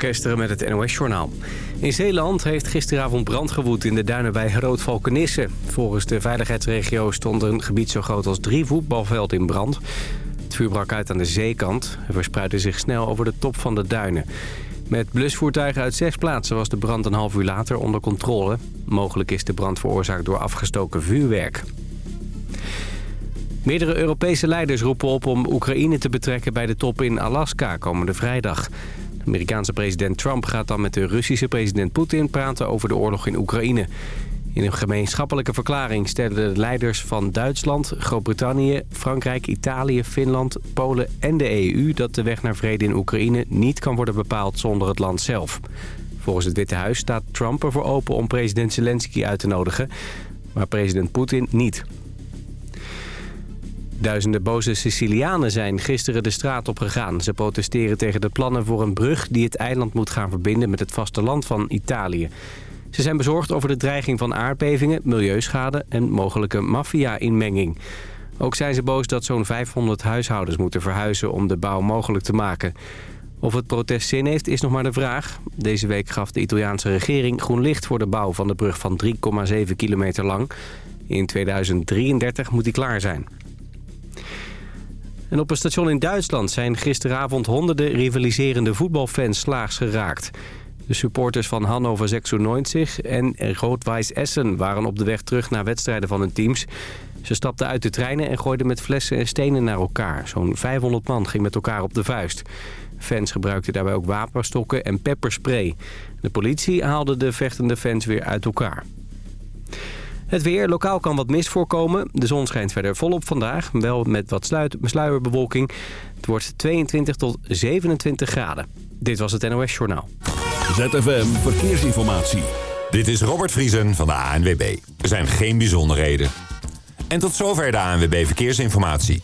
van met het NOS-journaal. In Zeeland heeft gisteravond brand gewoed in de duinen bij Roodvalkenisse. Volgens de veiligheidsregio stond een gebied zo groot als drie voetbalveld in brand. Het vuur brak uit aan de zeekant en verspreidde zich snel over de top van de duinen. Met blusvoertuigen uit zes plaatsen was de brand een half uur later onder controle. Mogelijk is de brand veroorzaakt door afgestoken vuurwerk. Meerdere Europese leiders roepen op om Oekraïne te betrekken bij de top in Alaska komende vrijdag. Amerikaanse president Trump gaat dan met de Russische president Poetin praten over de oorlog in Oekraïne. In een gemeenschappelijke verklaring stellen de leiders van Duitsland, Groot-Brittannië, Frankrijk, Italië, Finland, Polen en de EU... dat de weg naar vrede in Oekraïne niet kan worden bepaald zonder het land zelf. Volgens het Witte Huis staat Trump ervoor open om president Zelensky uit te nodigen, maar president Poetin niet. Duizenden boze Sicilianen zijn gisteren de straat op gegaan. Ze protesteren tegen de plannen voor een brug die het eiland moet gaan verbinden met het vasteland van Italië. Ze zijn bezorgd over de dreiging van aardbevingen, milieuschade en mogelijke maffia-inmenging. Ook zijn ze boos dat zo'n 500 huishoudens moeten verhuizen om de bouw mogelijk te maken. Of het protest zin heeft is nog maar de vraag. Deze week gaf de Italiaanse regering groen licht voor de bouw van de brug van 3,7 kilometer lang. In 2033 moet die klaar zijn. En op een station in Duitsland zijn gisteravond honderden rivaliserende voetbalfans slaags geraakt. De supporters van Hannover 96 en Rood-Wijs Essen waren op de weg terug naar wedstrijden van hun teams. Ze stapten uit de treinen en gooiden met flessen en stenen naar elkaar. Zo'n 500 man ging met elkaar op de vuist. Fans gebruikten daarbij ook wapenstokken en pepperspray. De politie haalde de vechtende fans weer uit elkaar. Het weer. Lokaal kan wat mist voorkomen. De zon schijnt verder volop vandaag. Wel met wat sluierbewolking. Het wordt 22 tot 27 graden. Dit was het NOS Journaal. ZFM Verkeersinformatie. Dit is Robert Vriesen van de ANWB. Er zijn geen bijzonderheden. En tot zover de ANWB Verkeersinformatie.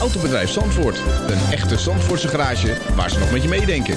Autobedrijf Zandvoort. Een echte Zandvoortse garage waar ze nog met je meedenken.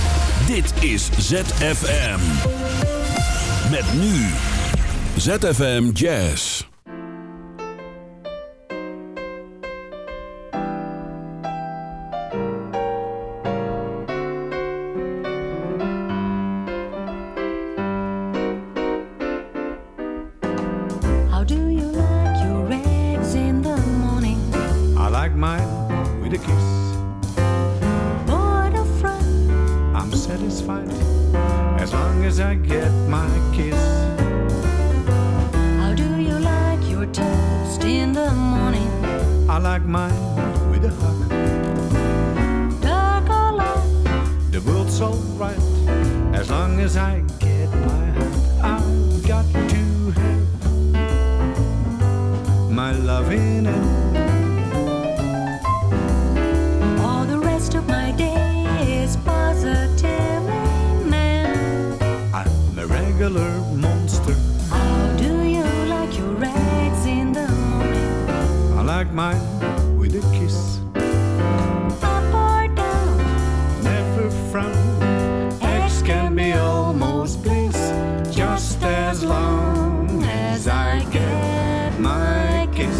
Dit is ZFM. Met nu. ZFM Jazz. Like mine with a kiss. Up or down? Never frown. X can be almost bliss, just as long as I get my kiss.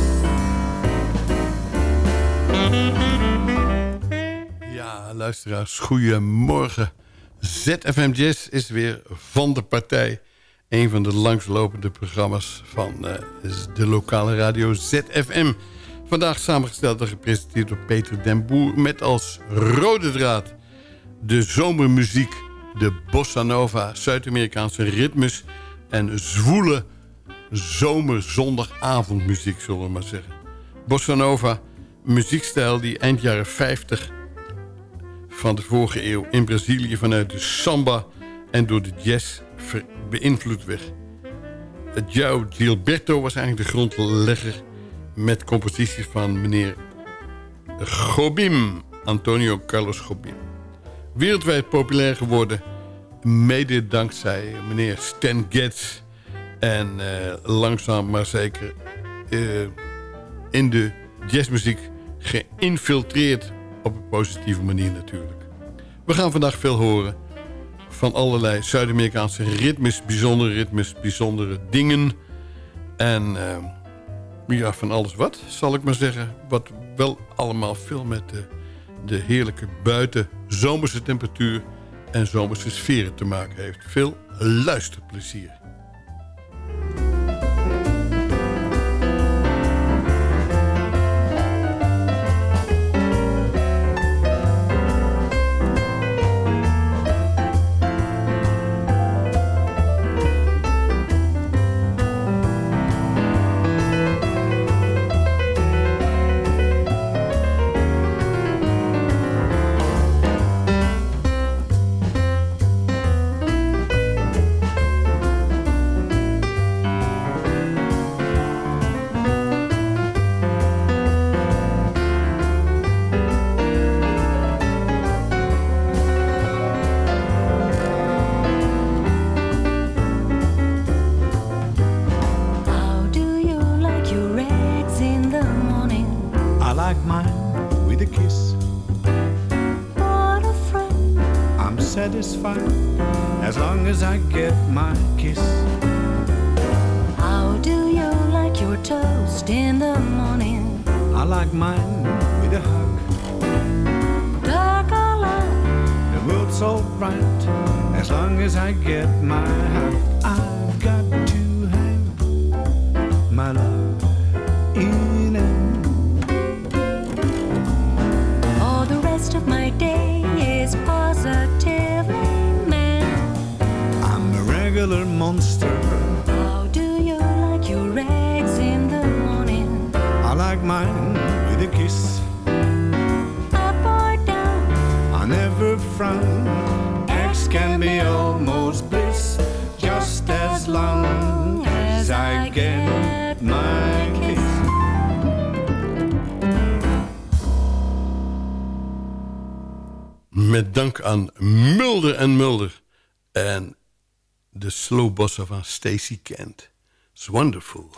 Ja, luisteraars, goedemorgen. ZFM Jazz is weer van de partij. Een van de langslopende programma's van eh, de lokale radio ZFM. Vandaag samengesteld en gepresenteerd door Peter den Boer... met als rode draad de zomermuziek, de bossa nova... Zuid-Amerikaanse ritmes en zwoele zomerzondagavondmuziek, zullen we maar zeggen. Bossa nova, muziekstijl die eind jaren 50 van de vorige eeuw in Brazilië vanuit de samba en door de jazz beïnvloed werd. João Gilberto was eigenlijk de grondlegger met composities van meneer Gobim, Antonio Carlos Gobim. wereldwijd populair geworden. Mede dankzij meneer Stan Getz. En eh, langzaam maar zeker eh, in de jazzmuziek geïnfiltreerd op een positieve manier natuurlijk. We gaan vandaag veel horen van allerlei Zuid-Amerikaanse ritmes, bijzondere ritmes, bijzondere dingen. En uh, ja, van alles wat, zal ik maar zeggen. Wat wel allemaal veel met de, de heerlijke buiten zomerse temperatuur en zomerse sferen te maken heeft. Veel luisterplezier. Mulder en Mulder. En de slow bossa van Stacy Kent. It's wonderful.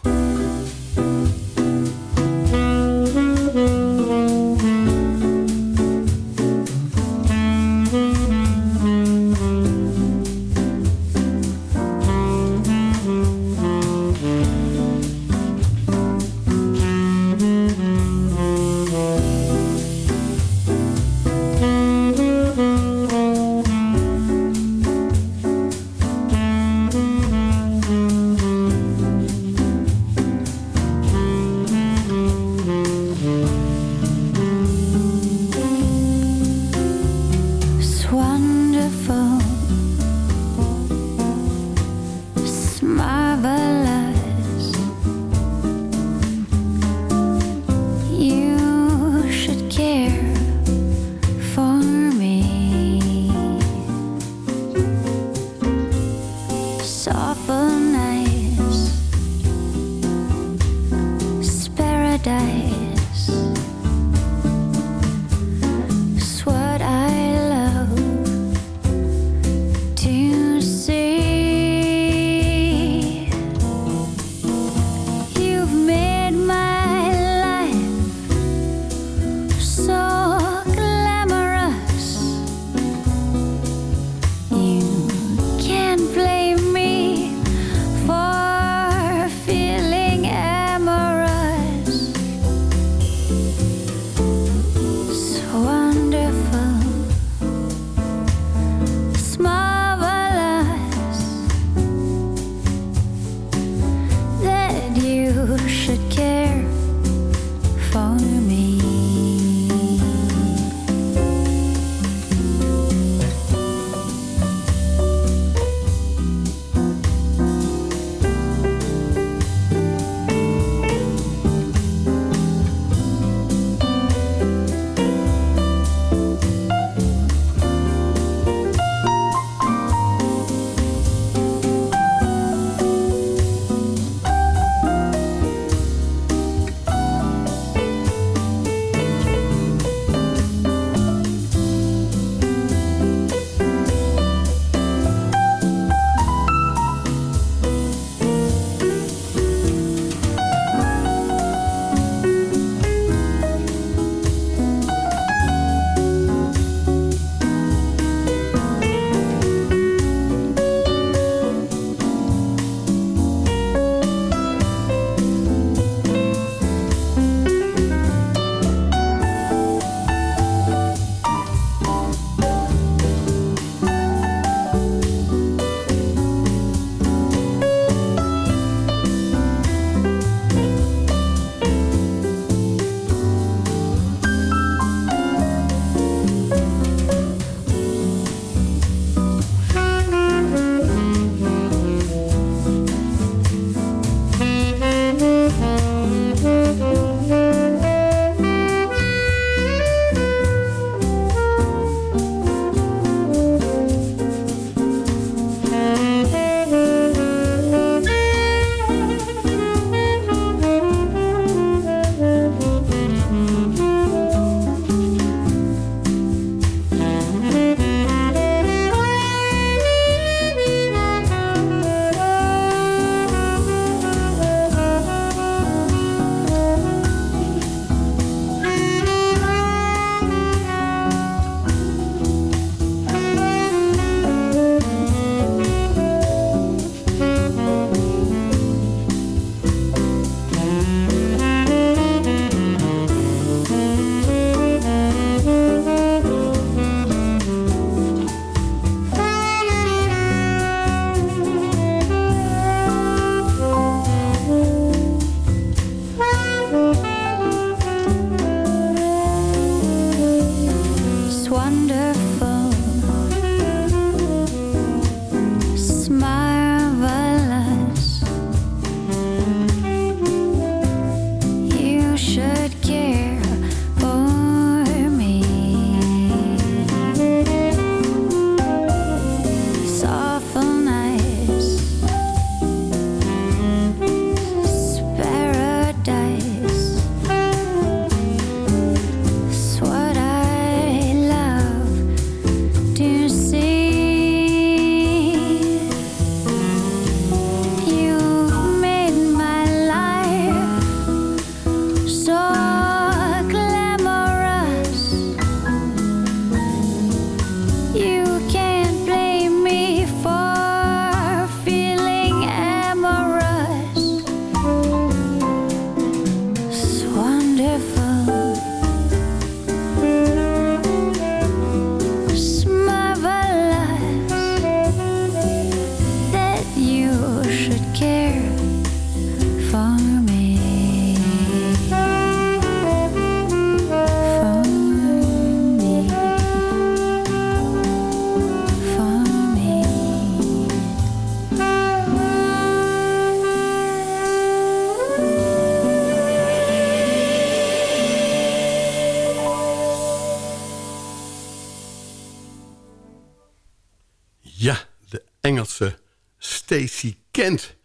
Engelse Stacey Kent.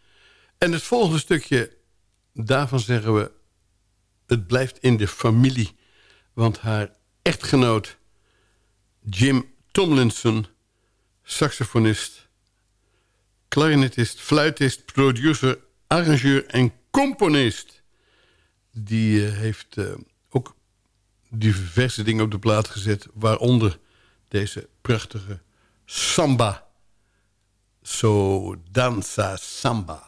En het volgende stukje, daarvan zeggen we... het blijft in de familie. Want haar echtgenoot Jim Tomlinson... saxofonist, clarinetist, fluitist, producer, arrangeur en componist... die uh, heeft uh, ook diverse dingen op de plaat gezet... waaronder deze prachtige samba. So danza samba.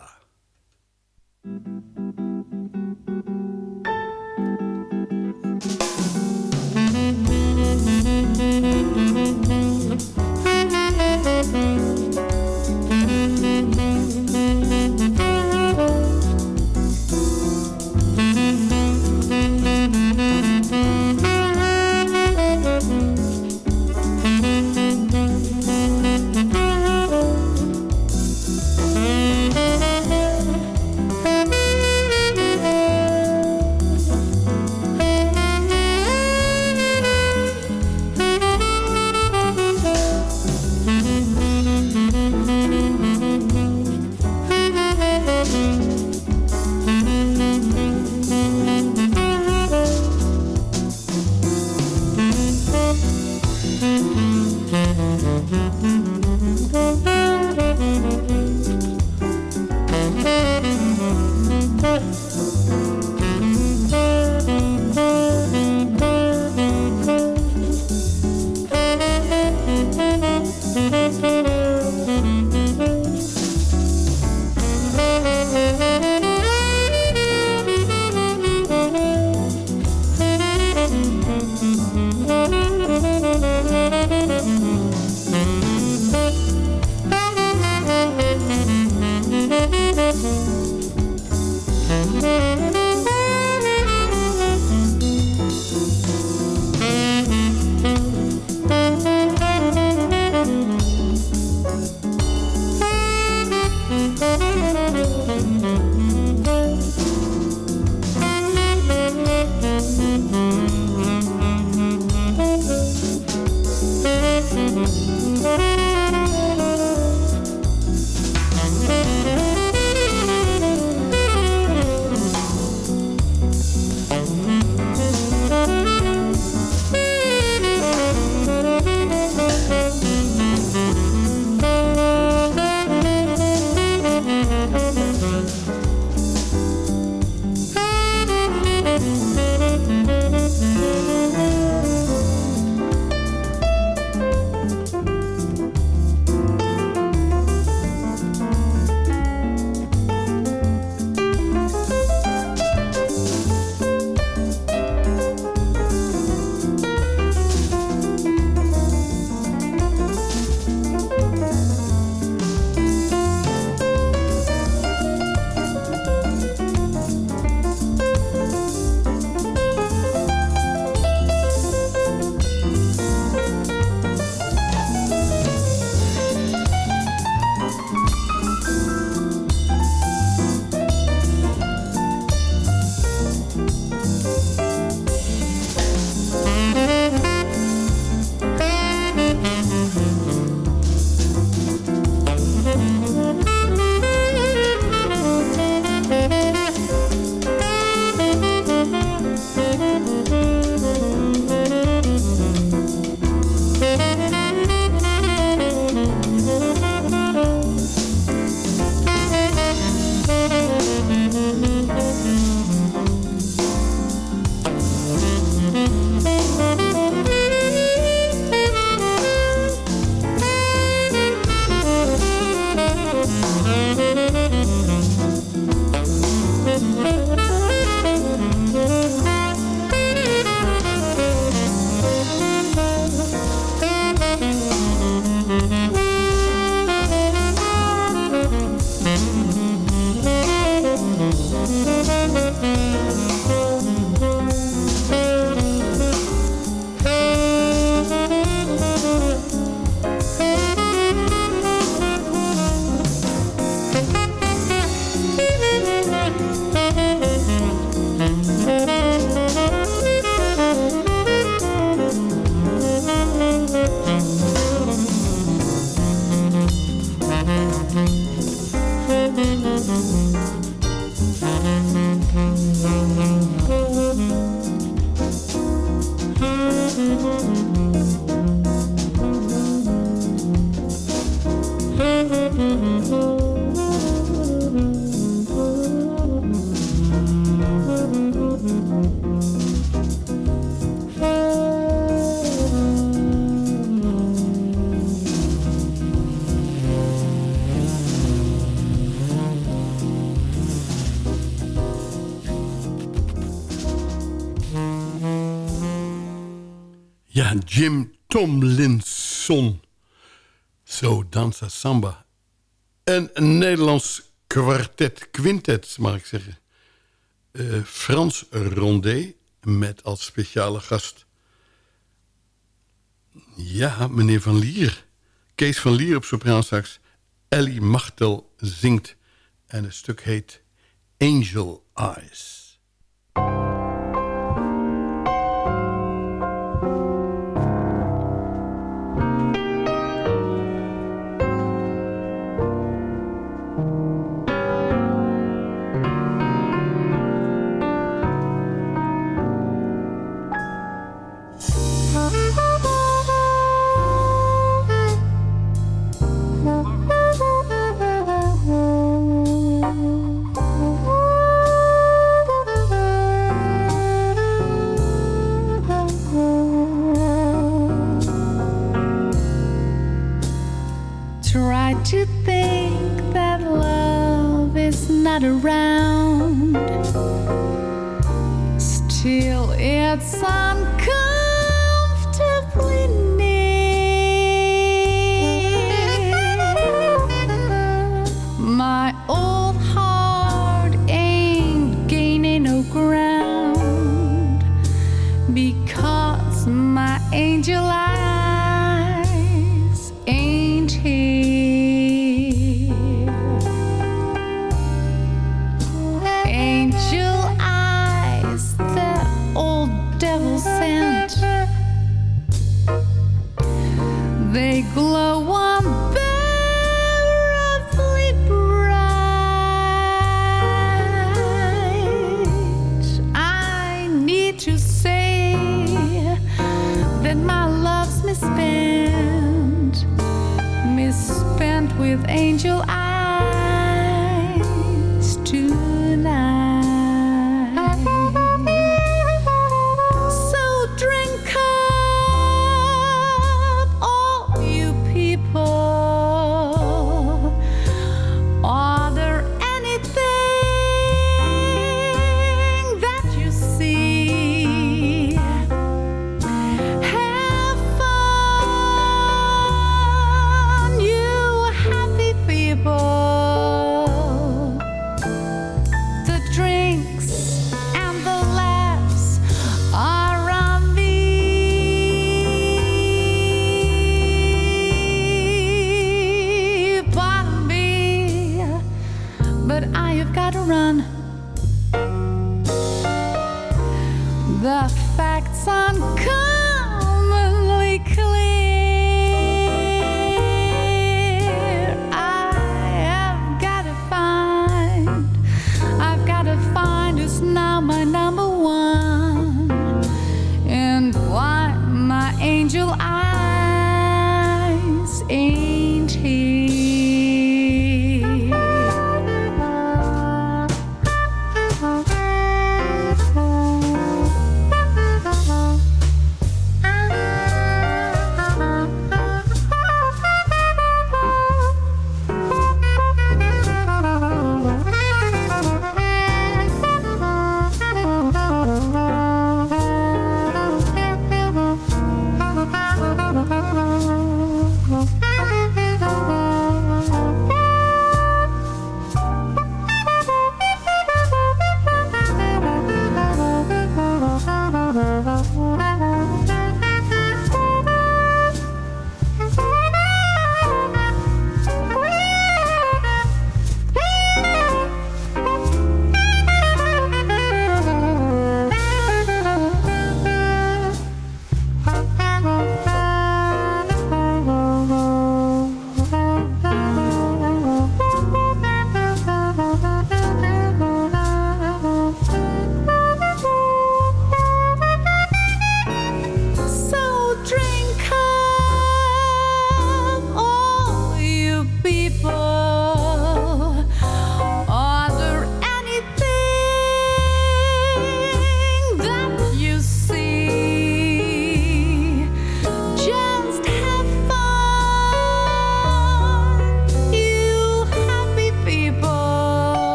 Jim Tomlinson. Zo, dansa samba. En een Nederlands kwartet, quintet mag ik zeggen. Eh, Frans Rondé met als speciale gast... Ja, meneer Van Lier. Kees van Lier op sopraansax. Ellie Machtel zingt. En het stuk heet Angel Eyes. Because my angel eyes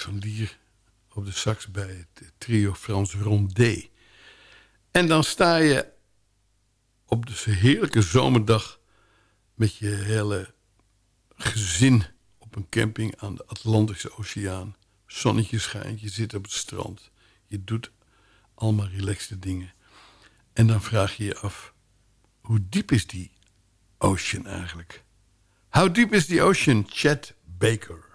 Van Lier... op de sax bij het trio Frans Rondé. En dan sta je op de heerlijke zomerdag... met je hele gezin op een camping aan de Atlantische Oceaan. Zonnetje schijnt, je zit op het strand. Je doet allemaal relaxte dingen. En dan vraag je je af, hoe diep is die ocean eigenlijk? How deep is the ocean, Chet Baker?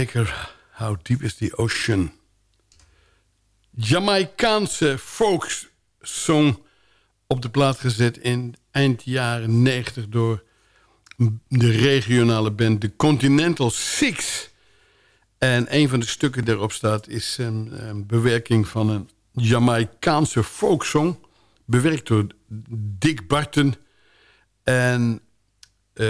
Baker, How Deep is the Ocean? Jamaicaanse folksong op de plaat gezet in eind jaren 90 door de regionale band The Continental Six. En een van de stukken daarop staat is een, bewerking van een Jamaicaanse folksong. Bewerkt door Dick Barton. En eh,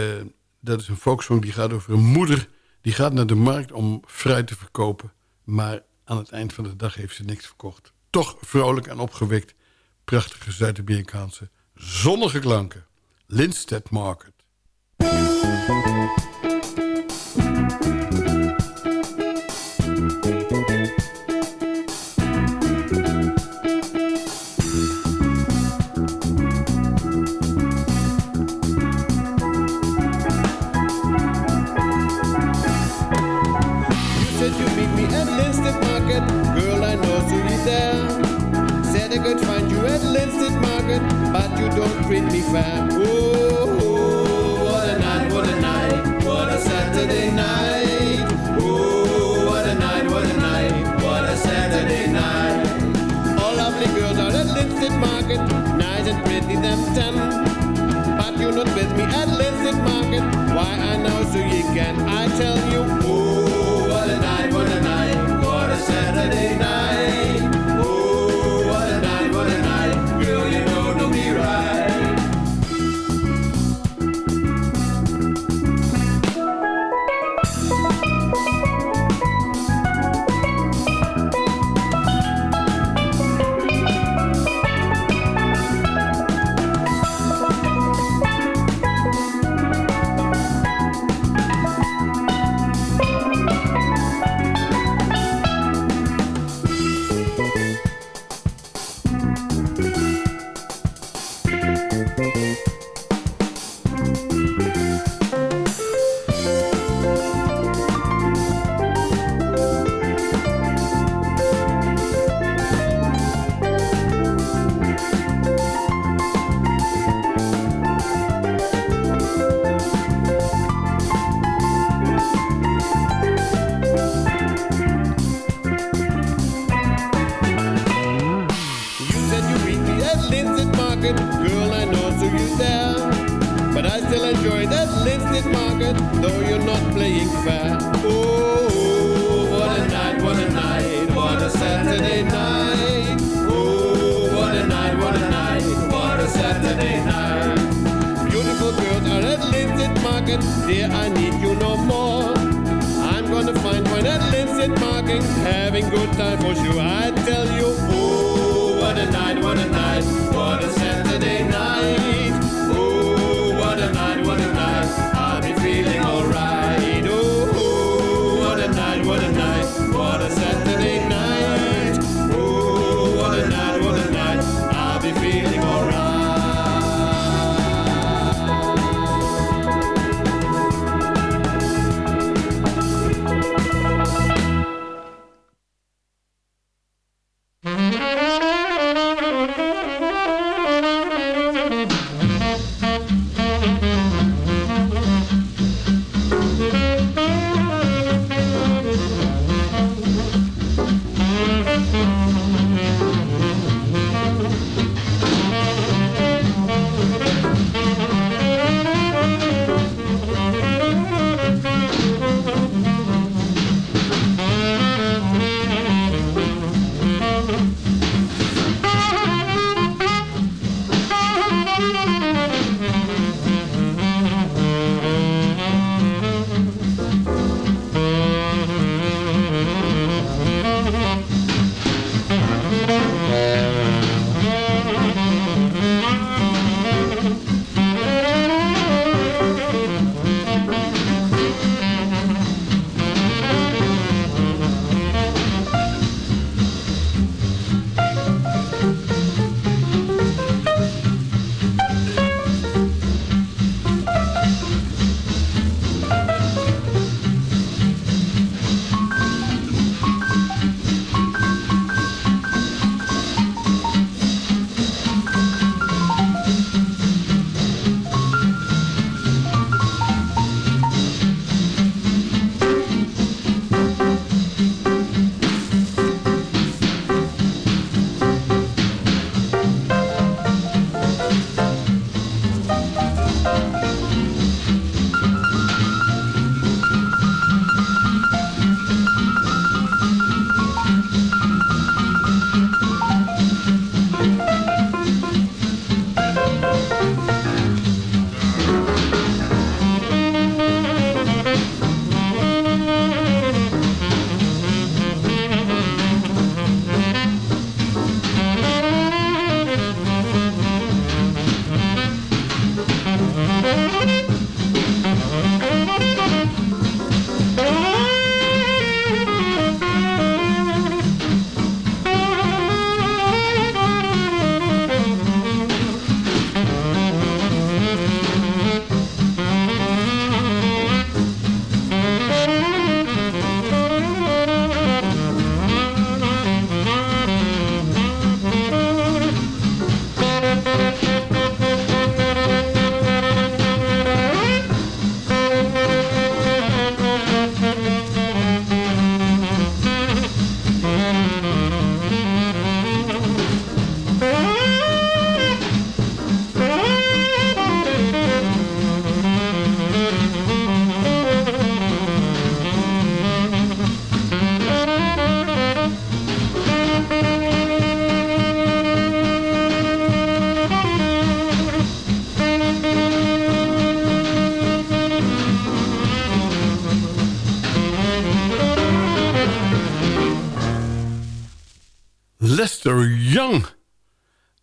dat is een folksong die gaat over een moeder die gaat naar de markt om fruit te verkopen. Maar aan het eind van de dag heeft ze niks verkocht. Toch vrolijk en opgewekt. Prachtige Zuid-Amerikaanse zonnige klanken. Lindstedt Market. FM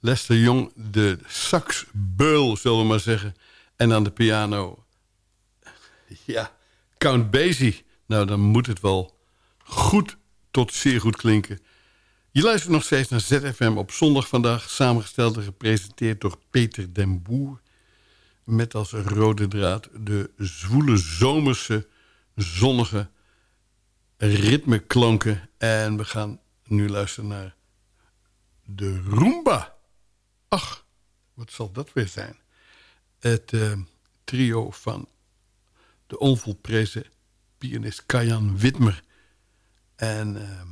Lester Jong, de saxbeul, zullen we maar zeggen. En aan de piano, ja, Count Basie. Nou, dan moet het wel goed tot zeer goed klinken. Je luistert nog steeds naar ZFM op zondag vandaag... samengesteld en gepresenteerd door Peter den Boer... met als rode draad de zwoele zomerse, zonnige ritmeklanken. En we gaan nu luisteren naar de Roomba... Ach, wat zal dat weer zijn? Het eh, trio van de onvolprezen pianist Kajan Witmer. En ehm,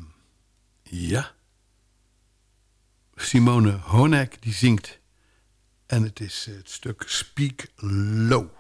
ja, Simone Honek die zingt. En het is het stuk Speak Low.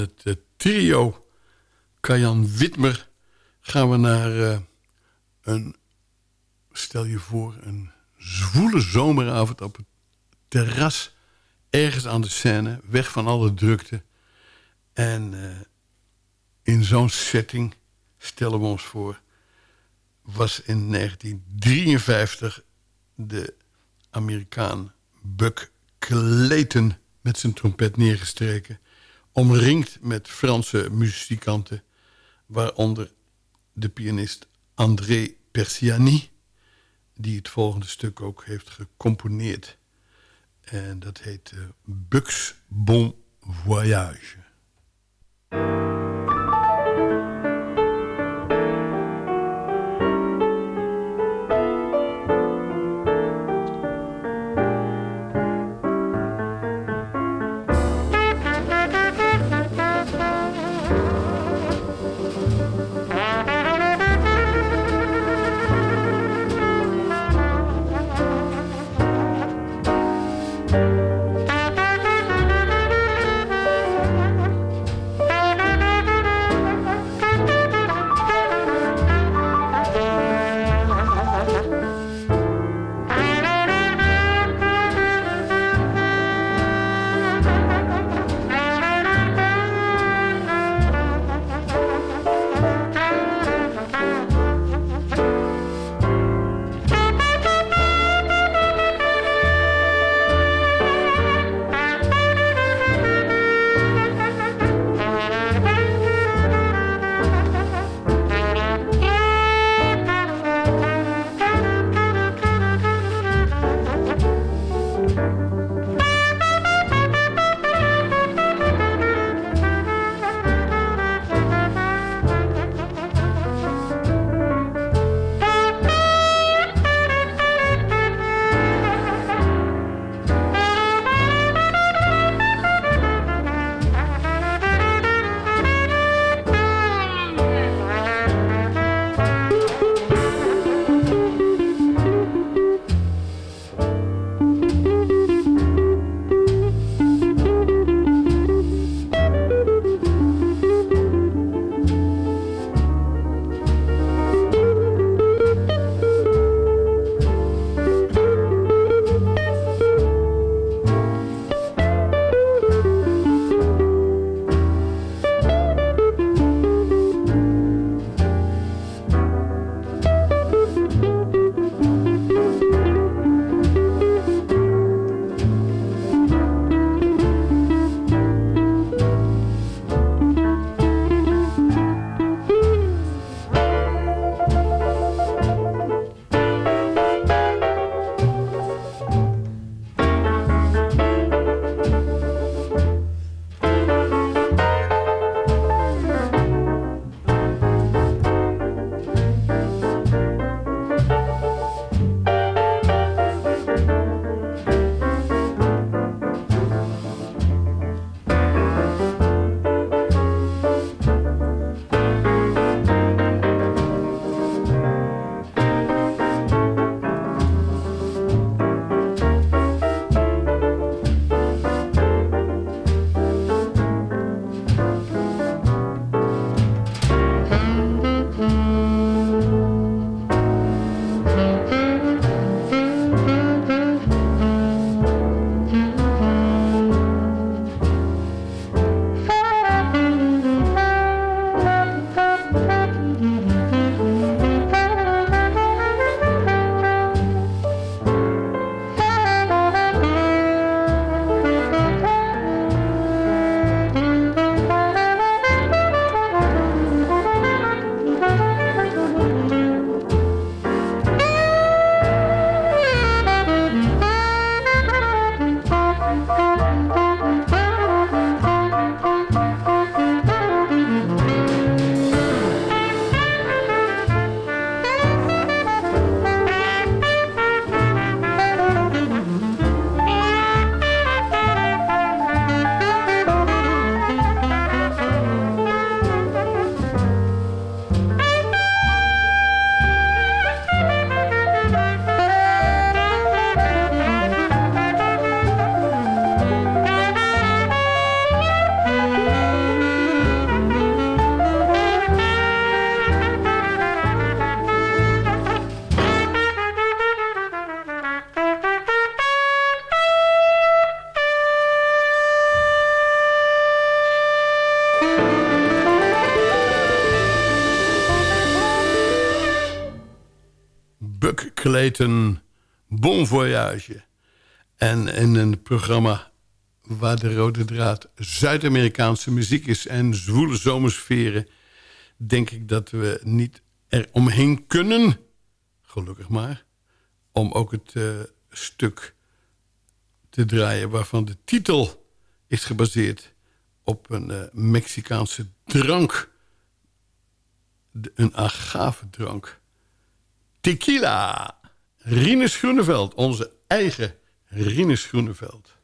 het eh, trio Kajan Witmer gaan we naar eh, een, stel je voor, een zwoele zomeravond op het terras. Ergens aan de scène, weg van alle drukte. En eh, in zo'n setting, stellen we ons voor... was in 1953 de Amerikaan Buck Clayton met zijn trompet neergestreken... Omringd met Franse muzikanten, waaronder de pianist André Persiani, die het volgende stuk ook heeft gecomponeerd. En dat heet uh, Buck's Bon Voyage. Clayton. Bon voyage. En in een programma waar de rode draad Zuid-Amerikaanse muziek is... en zwoele zomersferen... denk ik dat we niet er omheen kunnen... gelukkig maar... om ook het eh, stuk te draaien waarvan de titel is gebaseerd op een eh, Mexicaanse drank. Een agave-drank. Tequila. Rinus Groeneveld, onze eigen Rinus Groeneveld.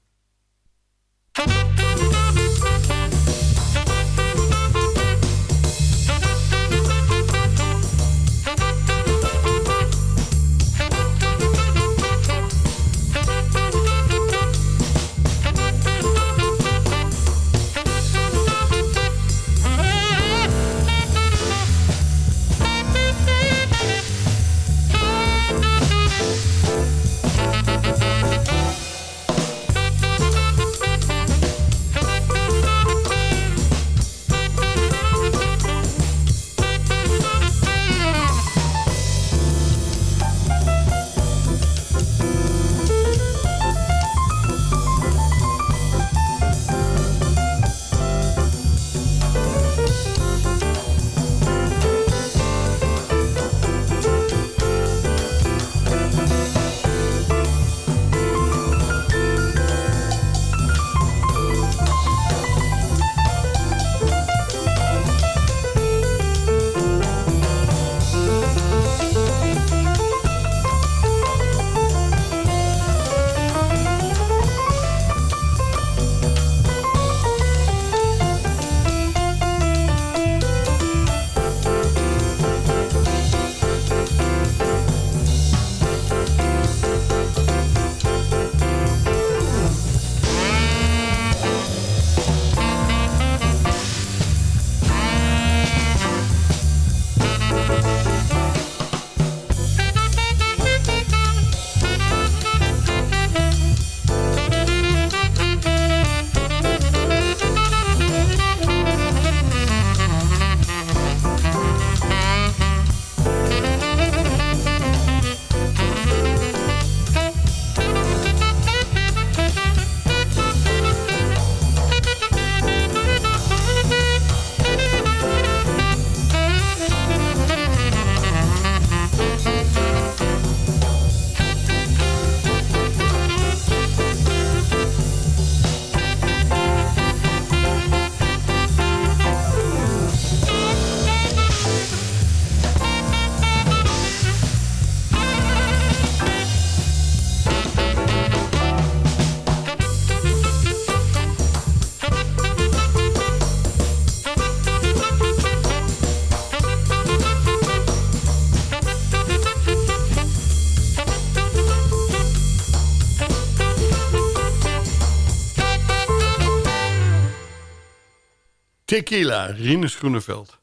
Tequila, Rinus Groeneveld.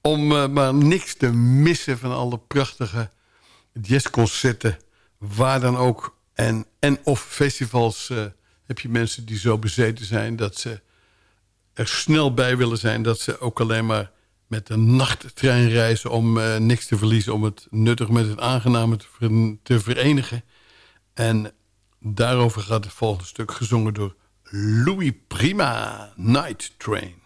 Om eh, maar niks te missen van alle prachtige jazzconcerten... waar dan ook en, en of festivals... eh, heb je mensen die zo bezeten zijn dat ze er snel bij willen zijn... dat ze ook alleen maar met de nachttrein reizen... om eh, niks te verliezen, om het nuttig met het aangename te, te verenigen. En daarover gaat het volgende stuk gezongen door Louis Prima, Night Train.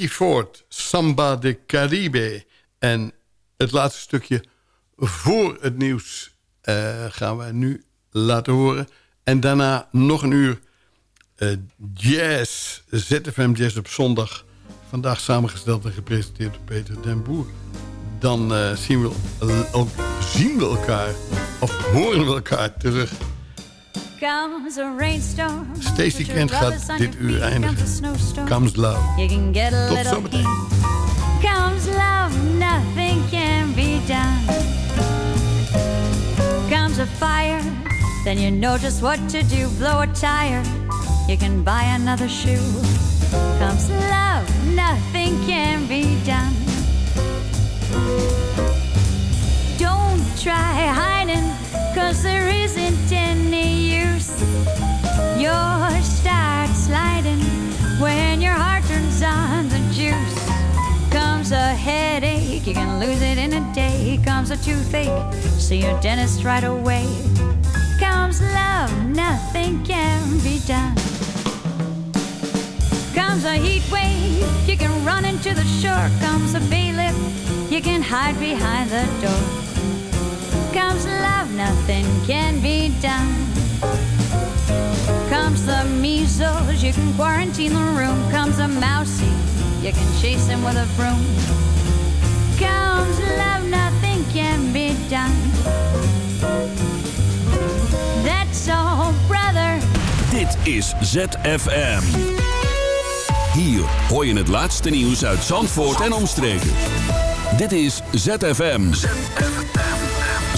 Ricky Ford, Samba de Caribe. En het laatste stukje voor het nieuws eh, gaan we nu laten horen. En daarna nog een uur eh, jazz, ZFM Jazz op zondag. Vandaag samengesteld en gepresenteerd door Peter den Boer. Dan eh, zien, we, zien we elkaar, of horen we elkaar terug. Comes a rainstorm. Stacey Put your Kent gaat dit uur eindigen. Comes a snowstorm. Comes love. You can get a Tot zometeen. Comes love, nothing can be done. Comes a fire, then you know just what to do. Blow a tire, you can buy another shoe. Comes love, nothing can be done. Don't try hiding, cause there isn't any use. You'll start sliding when your heart turns on the juice. Comes a headache, you can lose it in a day. Comes a toothache, see your dentist right away. Comes love, nothing can be done. Comes a heat wave, you can run into the shore. Comes a bailiff, you can hide behind the door. Comes love, nothing can be done. Comes the measles, you can quarantine the room. Comes a mousey, you can chase him with a broom. Comes love, nothing can be done. That's all, brother. Dit is ZFM. Hier hoor je het laatste nieuws uit Zandvoort en omstreken. Dit is ZFM. ZFM.